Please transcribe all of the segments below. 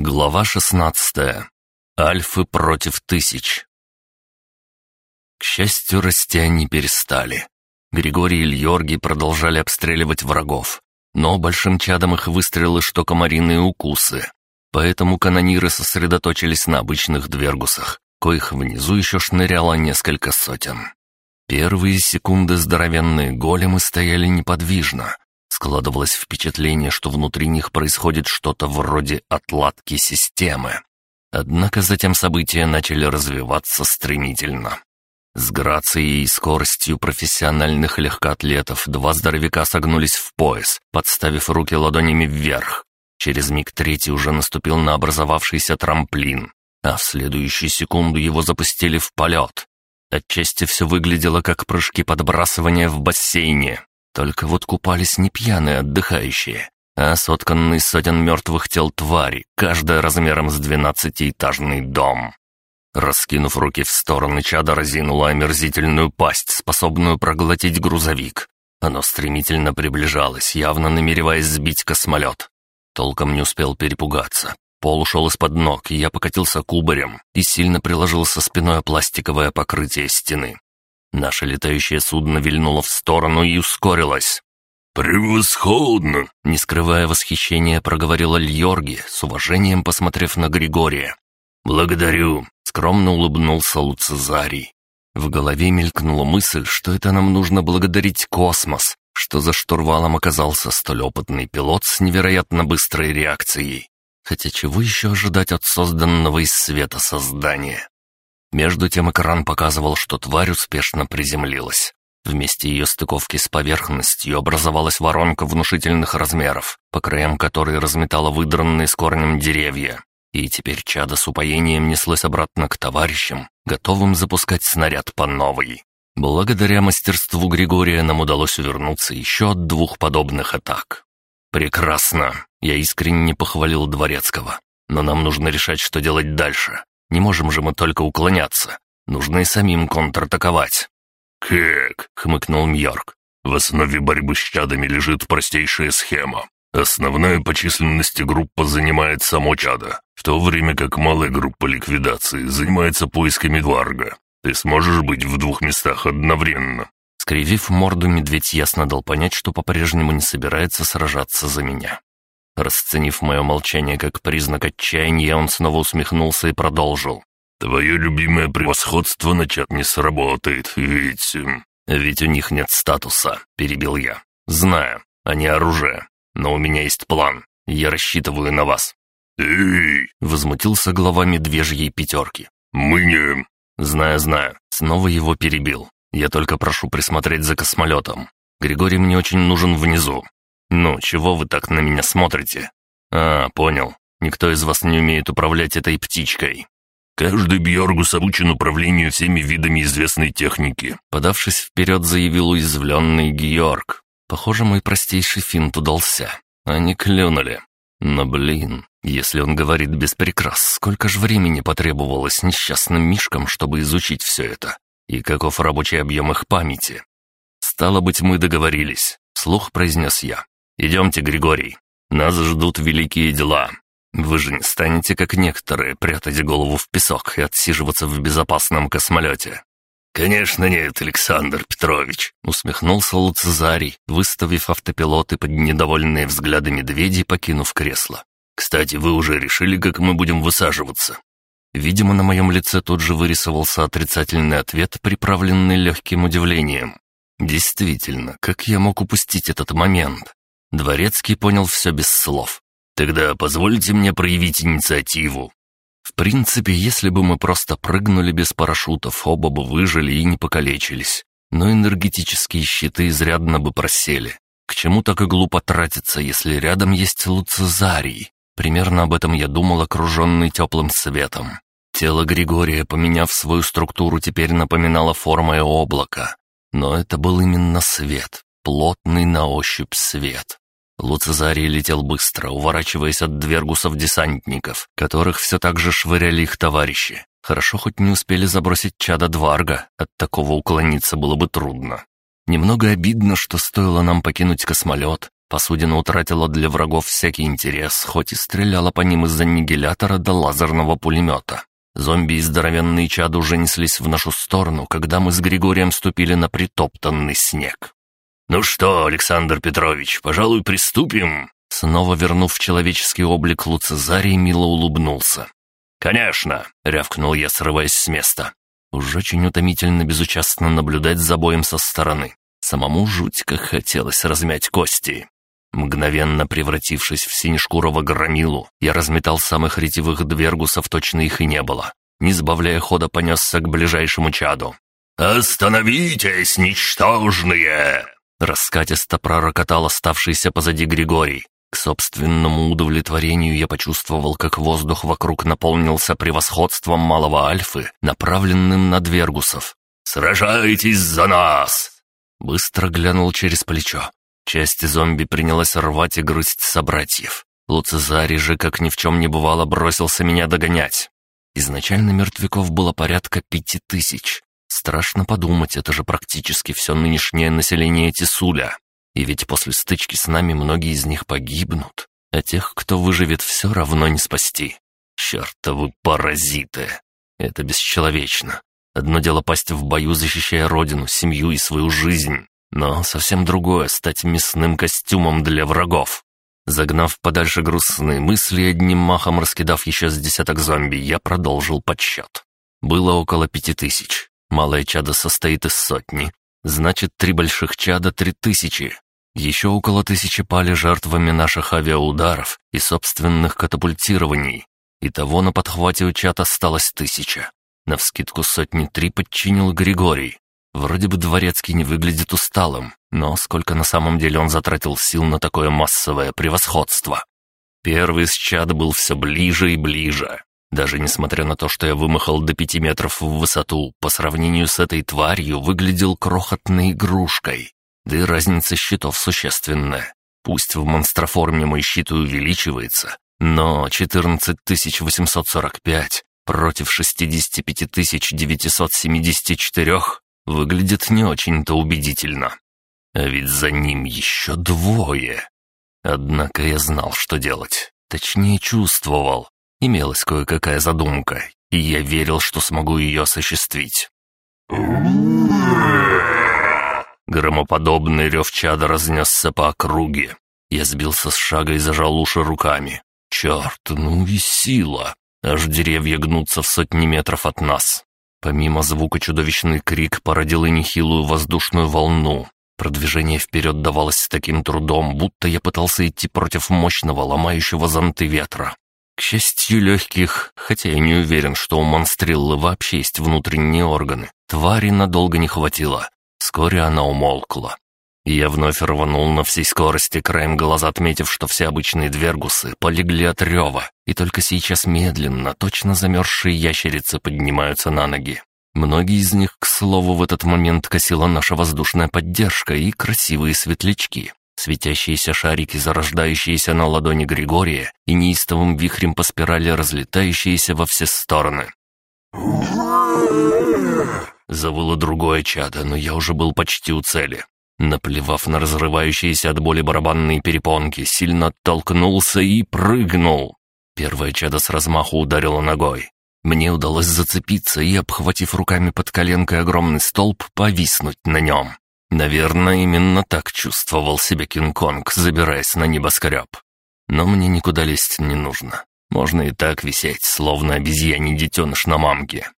Глава 16. Альфы против тысяч. К счастью, расти они перестали. Григорий и Льорги продолжали обстреливать врагов, но большим чадом их выстрелы, что комариные укусы. Поэтому канониры сосредоточились на обычных двергусах, коих внизу еще шныряло несколько сотен. Первые секунды здоровенные големы стояли неподвижно, Складывалось впечатление, что внутри них происходит что-то вроде отладки системы. Однако затем события начали развиваться стремительно. С грацией и скоростью профессиональных легкоатлетов два здоровяка согнулись в пояс, подставив руки ладонями вверх. Через миг третий уже наступил на образовавшийся трамплин, а в следующую секунду его запустили в полет. Отчасти все выглядело как прыжки подбрасывания в бассейне. Только вот купались не пьяные отдыхающие, а сотканные сотен мертвых тел твари, каждая размером с двенадцатиэтажный дом. Раскинув руки в стороны, чада разинула омерзительную пасть, способную проглотить грузовик. Оно стремительно приближалось, явно намереваясь сбить космолет. Толком не успел перепугаться. Пол ушел из-под ног, и я покатился кубарем и сильно приложился спиной о пластиковое покрытие стены. Наше летающее судно вильнуло в сторону и ускорилось. «Превосходно!» — не скрывая восхищения, проговорила Льорги, с уважением посмотрев на Григория. «Благодарю!» — скромно улыбнулся Луцезарий. В голове мелькнула мысль, что это нам нужно благодарить космос, что за штурвалом оказался столь опытный пилот с невероятно быстрой реакцией. Хотя чего еще ожидать от созданного из света создания? Между тем экран показывал, что тварь успешно приземлилась. Вместе ее стыковки с поверхностью образовалась воронка внушительных размеров, по краям которой разметала выдранные с корнем деревья. И теперь чада с упоением неслось обратно к товарищам, готовым запускать снаряд по новой. Благодаря мастерству Григория нам удалось увернуться еще от двух подобных атак. «Прекрасно!» — я искренне похвалил Дворецкого. «Но нам нужно решать, что делать дальше. Не можем же мы только уклоняться. Нужно и самим контратаковать». «Как?» — хмыкнул Мьорк. «В основе борьбы с чадами лежит простейшая схема. Основная по численности группа занимает само чадо, в то время как малая группа ликвидации занимается поисками Дварга. Ты сможешь быть в двух местах одновременно». Скривив морду, медведь ясно дал понять, что по-прежнему не собирается сражаться за меня. Расценив мое молчание как признак отчаяния, он снова усмехнулся и продолжил. «Твое любимое превосходство на чат не сработает, ведь...» эм, «Ведь у них нет статуса», — перебил я. «Знаю, они оружие, но у меня есть план. Я рассчитываю на вас». «Эй!» — возмутился глава медвежьей пятерки. «Мы не...» эм, «Знаю, знаю». Снова его перебил. «Я только прошу присмотреть за космолетом. Григорий мне очень нужен внизу. «Ну, чего вы так на меня смотрите?» «А, понял. Никто из вас не умеет управлять этой птичкой». «Каждый Бьоргус обучен управлению всеми видами известной техники», подавшись вперед, заявил уязвленный Георг. «Похоже, мой простейший финт удался. Они клюнули. Но, блин, если он говорит без прикрас, сколько же времени потребовалось несчастным мишкам, чтобы изучить все это? И каков рабочий объем их памяти?» «Стало быть, мы договорились», — слух произнес я. «Идемте, Григорий. Нас ждут великие дела. Вы же не станете, как некоторые, прятать голову в песок и отсиживаться в безопасном космолете». «Конечно нет, Александр Петрович», — усмехнулся Луцезарий, выставив автопилоты под недовольные взгляды медведей, покинув кресло. «Кстати, вы уже решили, как мы будем высаживаться?» Видимо, на моем лице тут же вырисовался отрицательный ответ, приправленный легким удивлением. Действительно, как я мог упустить этот момент? Дворецкий понял все без слов. «Тогда позвольте мне проявить инициативу». В принципе, если бы мы просто прыгнули без парашютов, оба бы выжили и не покалечились. Но энергетические щиты изрядно бы просели. К чему так и глупо тратиться, если рядом есть Луцезарий? Примерно об этом я думал, окруженный теплым светом. Тело Григория, поменяв свою структуру, теперь напоминало формой облака. Но это был именно свет, плотный на ощупь свет. Луцезарий летел быстро, уворачиваясь от двергусов десантников, которых все так же швыряли их товарищи. Хорошо, хоть не успели забросить чада Дварга, от такого уклониться было бы трудно. Немного обидно, что стоило нам покинуть космолет. Посудина утратила для врагов всякий интерес, хоть и стреляла по ним из аннигилятора до лазерного пулемета. Зомби и здоровенные чады уже неслись в нашу сторону, когда мы с Григорием ступили на притоптанный снег. «Ну что, Александр Петрович, пожалуй, приступим?» Снова вернув человеческий облик, Луцезарий мило улыбнулся. «Конечно!» — рявкнул я, срываясь с места. Уж очень утомительно безучастно наблюдать за боем со стороны. Самому жуть как хотелось размять кости. Мгновенно превратившись в синешкурого громилу, я разметал самых ретивых двергусов, точно их и не было. Не сбавляя хода, понесся к ближайшему чаду. «Остановитесь, ничтожные!» Раскатисто пророкотал оставшийся позади Григорий. К собственному удовлетворению я почувствовал, как воздух вокруг наполнился превосходством малого альфы, направленным на Двергусов. «Сражайтесь за нас!» Быстро глянул через плечо. Часть зомби принялась рвать и грызть собратьев. Луцезарий же, как ни в чем не бывало, бросился меня догонять. Изначально мертвяков было порядка пяти тысяч. Страшно подумать, это же практически все нынешнее население Тисуля. И ведь после стычки с нами многие из них погибнут, а тех, кто выживет, все равно не спасти. Чертовы паразиты! Это бесчеловечно. Одно дело пасть в бою, защищая родину, семью и свою жизнь, но совсем другое — стать мясным костюмом для врагов. Загнав подальше грустные мысли, одним махом раскидав еще с десяток зомби, я продолжил подсчет. Было около пяти тысяч. Малое чадо состоит из сотни. Значит, три больших чада — три тысячи. Еще около тысячи пали жертвами наших авиаударов и собственных катапультирований. Итого на подхвате у чад осталось тысяча. Навскидку сотни три подчинил Григорий. Вроде бы Дворецкий не выглядит усталым, но сколько на самом деле он затратил сил на такое массовое превосходство. Первый из чад был все ближе и ближе. Даже несмотря на то, что я вымахал до пяти метров в высоту, по сравнению с этой тварью выглядел крохотной игрушкой. Да и разница щитов существенная. Пусть в монстроформе мой щит увеличивается, но 14845 против 65974 выглядит не очень-то убедительно. А ведь за ним еще двое. Однако я знал, что делать. Точнее, чувствовал. Имелась кое-какая задумка, и я верил, что смогу ее осуществить. Громоподобный рев чада разнесся по округе. Я сбился с шага и зажал уши руками. Черт, ну и сила! Аж деревья гнутся в сотни метров от нас. Помимо звука чудовищный крик породил и нехилую воздушную волну. Продвижение вперед давалось с таким трудом, будто я пытался идти против мощного, ломающего зонты ветра. К счастью легких, хотя я не уверен, что у монстриллы вообще есть внутренние органы, твари надолго не хватило. Вскоре она умолкла. Я вновь рванул на всей скорости, краем глаза отметив, что все обычные двергусы полегли от рева, и только сейчас медленно, точно замерзшие ящерицы поднимаются на ноги. Многие из них, к слову, в этот момент косила наша воздушная поддержка и красивые светлячки. Светящиеся шарики, зарождающиеся на ладони Григория, и неистовым вихрем по спирали разлетающиеся во все стороны. Завыло другое чадо, но я уже был почти у цели. Наплевав на разрывающиеся от боли барабанные перепонки, сильно оттолкнулся и прыгнул. Первое чадо с размаху ударило ногой. Мне удалось зацепиться и, обхватив руками под коленкой огромный столб, повиснуть на нем. Наверное, именно так чувствовал себя Кинг-Конг, забираясь на небоскреб. Но мне никуда лезть не нужно. Можно и так висеть, словно обезьяний детеныш на мамке.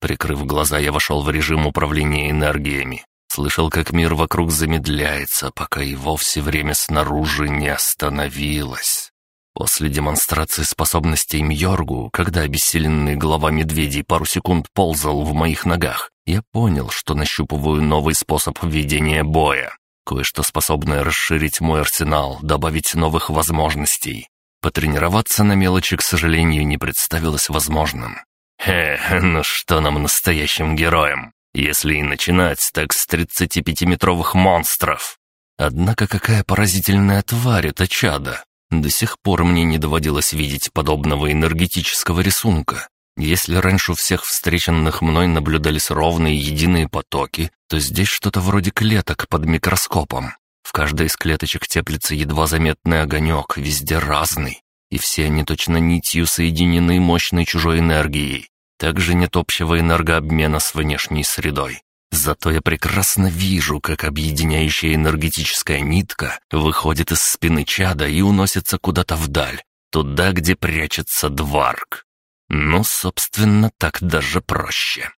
Прикрыв глаза, я вошел в режим управления энергиями. Слышал, как мир вокруг замедляется, пока и вовсе время снаружи не остановилось. После демонстрации способностей Мьоргу, когда обессиленный глава медведей пару секунд ползал в моих ногах, я понял, что нащупываю новый способ ведения боя. Кое-что способное расширить мой арсенал, добавить новых возможностей. Потренироваться на мелочи, к сожалению, не представилось возможным. Хе, ну что нам настоящим героям? Если и начинать, так с 35-метровых монстров. Однако какая поразительная тварь это чадо! До сих пор мне не доводилось видеть подобного энергетического рисунка. Если раньше у всех встреченных мной наблюдались ровные единые потоки, то здесь что-то вроде клеток под микроскопом. В каждой из клеточек теплится едва заметный огонек, везде разный. И все они точно нитью соединены мощной чужой энергией. Также нет общего энергообмена с внешней средой. Зато я прекрасно вижу, как объединяющая энергетическая нитка выходит из спины чада и уносится куда-то вдаль, туда, где прячется дварк. Но, собственно, так даже проще.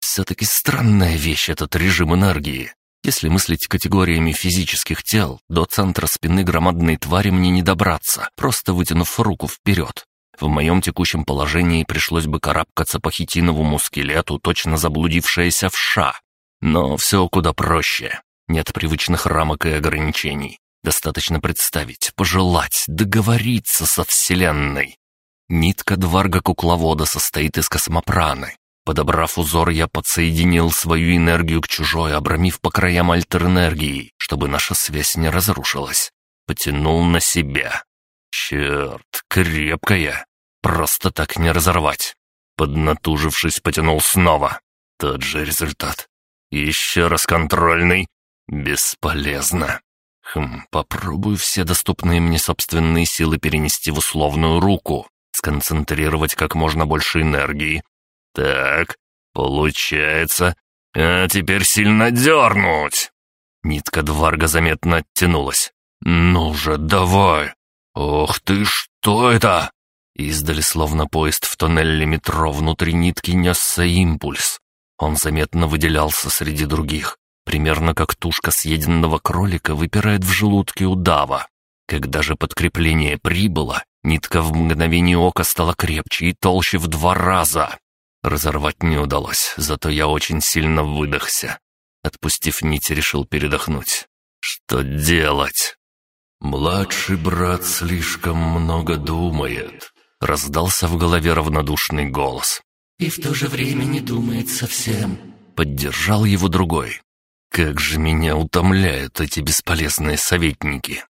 Все-таки странная вещь этот режим энергии. Если мыслить категориями физических тел, до центра спины громадной твари мне не добраться, просто вытянув руку вперед. В моем текущем положении пришлось бы карабкаться по хитиновому скелету, точно заблудившаяся вша. Но все куда проще. Нет привычных рамок и ограничений. Достаточно представить, пожелать, договориться со Вселенной. Нитка дварга-кукловода состоит из космопраны. Подобрав узор, я подсоединил свою энергию к чужой, обрамив по краям альтернергией, чтобы наша связь не разрушилась. Потянул на себя. Черт, крепкая. Просто так не разорвать. Поднатужившись, потянул снова. Тот же результат. Еще раз контрольный. Бесполезно. Хм, попробую все доступные мне собственные силы перенести в условную руку сконцентрировать как можно больше энергии. Так, получается. А теперь сильно дернуть. Нитка Дварга заметно оттянулась. «Ну же, давай! Ох ты, что это?» Издали, словно поезд в тоннеле метро, внутри нитки несся импульс. Он заметно выделялся среди других, примерно как тушка съеденного кролика выпирает в желудке удава. Когда же подкрепление прибыло, Нитка в мгновение ока стала крепче и толще в два раза. Разорвать не удалось, зато я очень сильно выдохся. Отпустив нить, решил передохнуть. Что делать? «Младший брат слишком много думает», — раздался в голове равнодушный голос. «И в то же время не думает совсем», — поддержал его другой. «Как же меня утомляют эти бесполезные советники!»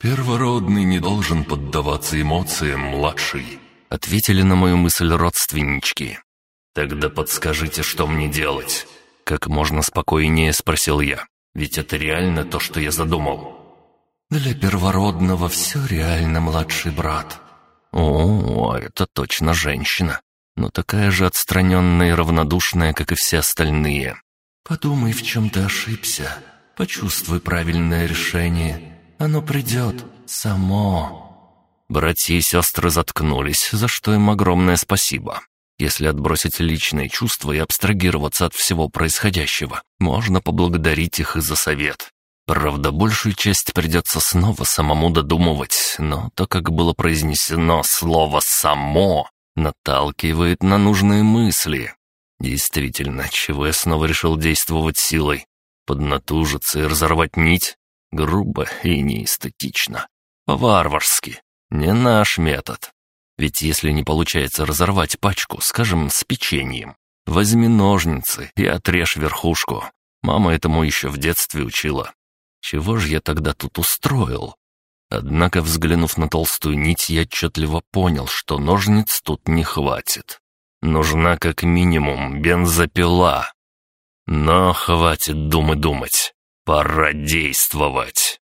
«Первородный не должен поддаваться эмоциям, младший», — ответили на мою мысль родственнички. «Тогда подскажите, что мне делать?» Как можно спокойнее спросил я. «Ведь это реально то, что я задумал». «Для первородного все реально, младший брат». «О, это точно женщина. Но такая же отстраненная и равнодушная, как и все остальные». «Подумай, в чем ты ошибся. Почувствуй правильное решение оно придет само». Братья и сестры заткнулись, за что им огромное спасибо. Если отбросить личные чувства и абстрагироваться от всего происходящего, можно поблагодарить их и за совет. Правда, большую часть придется снова самому додумывать, но то, как было произнесено слово «само», наталкивает на нужные мысли. Действительно, чего я снова решил действовать силой? Поднатужиться и разорвать нить? Грубо и неэстетично. По-варварски. Не наш метод. Ведь если не получается разорвать пачку, скажем, с печеньем, возьми ножницы и отрежь верхушку. Мама этому еще в детстве учила. Чего же я тогда тут устроил? Однако, взглянув на толстую нить, я отчетливо понял, что ножниц тут не хватит. Нужна как минимум бензопила. Но хватит думы думать. Пора действовать.